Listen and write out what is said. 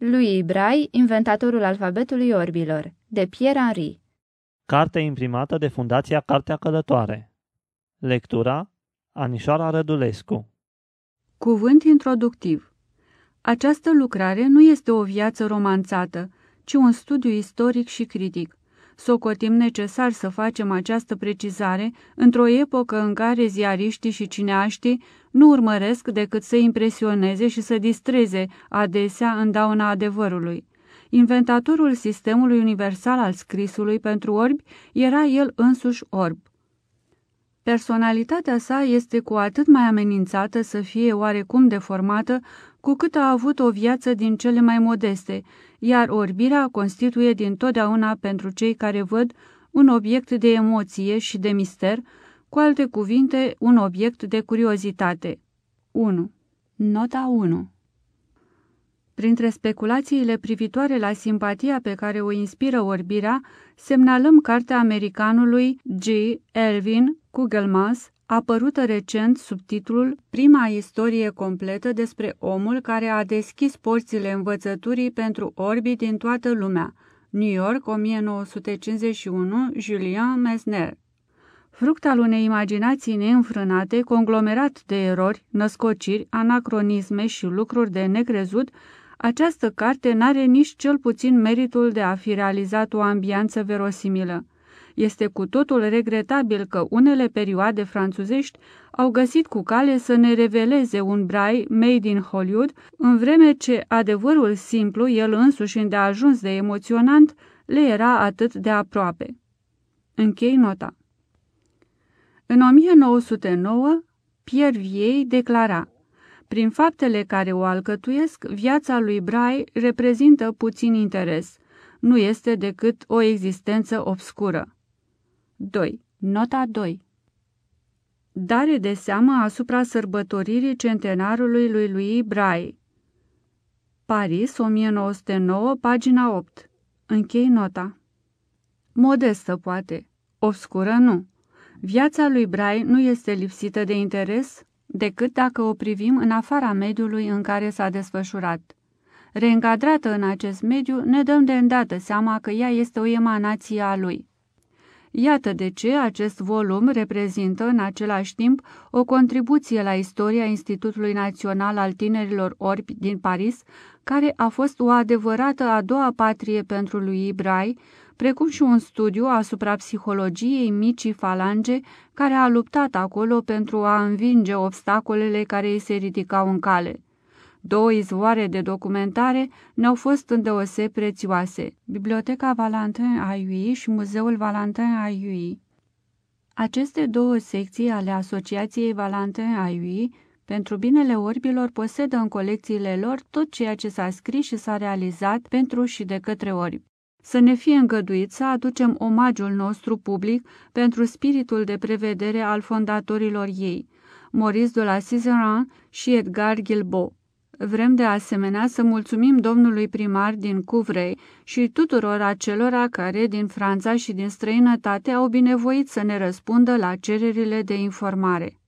Louis Braille, inventatorul alfabetului orbilor, de Pierre Henry. Carte imprimată de Fundația Cartea Călătoare. Lectura Anișoara Rădulescu. Cuvânt introductiv. Această lucrare nu este o viață romanțată, ci un studiu istoric și critic. Socotim necesar să facem această precizare într-o epocă în care ziariștii și cineaștii nu urmăresc decât să impresioneze și să distreze adesea în dauna adevărului. Inventatorul sistemului universal al scrisului pentru orbi era el însuși orb. Personalitatea sa este cu atât mai amenințată să fie oarecum deformată cu cât a avut o viață din cele mai modeste, iar orbirea constituie din totdeauna pentru cei care văd un obiect de emoție și de mister, cu alte cuvinte, un obiect de curiozitate. 1. Nota 1 Printre speculațiile privitoare la simpatia pe care o inspiră orbirea, semnalăm cartea americanului G. Elvin Kugelmas, apărută recent sub titlul Prima istorie completă despre omul care a deschis porțile învățăturii pentru orbi din toată lumea. New York, 1951, Julien Mesner. Fruct al unei imaginații neînfrânate, conglomerat de erori, născociri, anacronisme și lucruri de necrezut, această carte n-are nici cel puțin meritul de a fi realizat o ambianță verosimilă. Este cu totul regretabil că unele perioade franțuzești au găsit cu cale să ne reveleze un brai made in Hollywood, în vreme ce adevărul simplu, el însuși îndeajuns de emoționant, le era atât de aproape. Închei nota. În 1909, Pierre Viei declara Prin faptele care o alcătuiesc, viața lui Brai reprezintă puțin interes. Nu este decât o existență obscură. 2. Nota 2 Dare de seamă asupra sărbătoririi centenarului lui lui Braille. Paris, 1909, pagina 8. Închei nota. Modestă, poate. Obscură, nu. Viața lui Braille nu este lipsită de interes decât dacă o privim în afara mediului în care s-a desfășurat. Reîncadrată în acest mediu, ne dăm de îndată seama că ea este o emanație a lui. Iată de ce acest volum reprezintă în același timp o contribuție la istoria Institutului Național al Tinerilor Orbi din Paris, care a fost o adevărată a doua patrie pentru lui Braille, precum și un studiu asupra psihologiei micii falange care a luptat acolo pentru a învinge obstacolele care îi se ridicau în cale. Două izvoare de documentare ne-au fost îndeose prețioase, Biblioteca Valentin Ayui și Muzeul Valentin Ayui. Aceste două secții ale Asociației Valentin Ayui pentru binele orbilor posedă în colecțiile lor tot ceea ce s-a scris și s-a realizat pentru și de către orbi. Să ne fie îngăduit să aducem omagiul nostru public pentru spiritul de prevedere al fondatorilor ei, Maurice de la Cizerin și Edgar Gilbo. Vrem de asemenea să mulțumim domnului primar din Cuvrei și tuturor acelora care din Franța și din străinătate au binevoit să ne răspundă la cererile de informare.